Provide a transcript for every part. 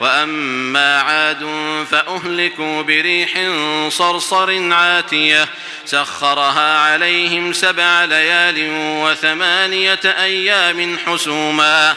وأما عاد فأهلكوا بريح صرصر عاتية سخرها عليهم سبع ليال وثمانية أيام حسوماً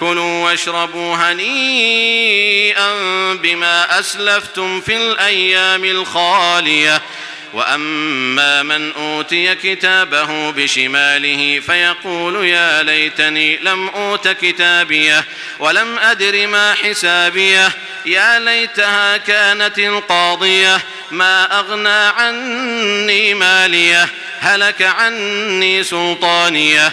كلوا واشربوا هنيئا بما أسلفتم في الأيام الخالية. وأما من أوتي كتابه بشماله فيقول يا ليتني لم أوت كتابيه ولم أدر ما حسابيه. يا ليتها كانت القاضية ما أغنى عني ماليه هلك عني سلطانيه.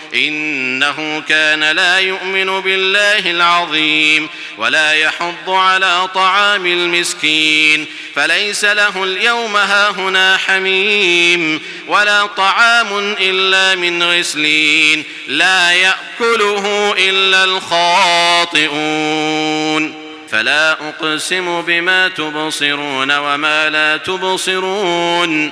إنه كان لا يؤمن بالله العظيم ولا يحض على طعام المسكين فليس له اليوم هاهنا حميم ولا طعام إلا من غسلين لا يأكله إلا الخاطئون فلا أقسم بما تبصرون وما لا تبصرون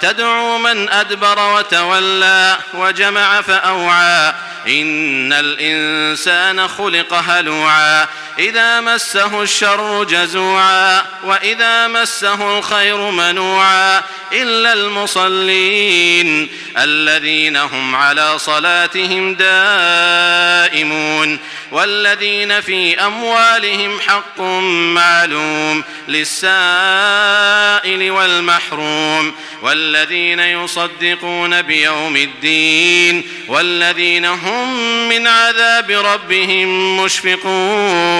تدعو من أدبر وتولى وجمع فأوعى إن الإنسان خلق هلوعا إذا مسه الشر جزوعا وإذا مسه الخير منوعا إلا المصلين الذين هم على صلاتهم دائمون والذين في أموالهم حق معلوم للسائل والمحروم والذين يصدقون بيوم الدين والذين هم من عذاب ربهم مشفقون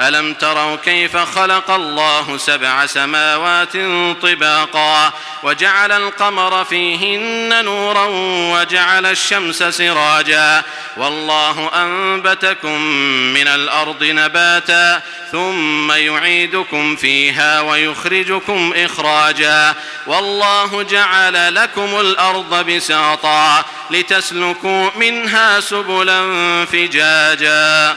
ألم تروا كيف خلق الله سبع سماوات طباقا وجعل القمر فيهن نورا وجعل الشمس سراجا والله أنبتكم من الأرض نباتا ثم يعيدكم فيها ويخرجكم إخراجا والله جعل لكم الأرض بساطا لتسلكوا منها سبلا فجاجا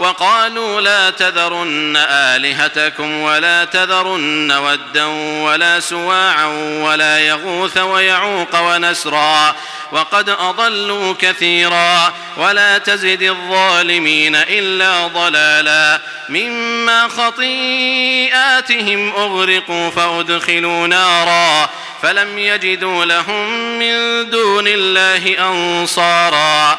وقالوا لا تذرن آلهتكم ولا تذرن ودا ولا سواعا ولا يغوث ويعوق ونسرا وقد أضلوا كثيرا ولا تزد الظالمين إلا ضلالا مما خطيئاتهم أغرقوا فأدخلوا نارا فلم يجدوا لهم من دون الله أنصارا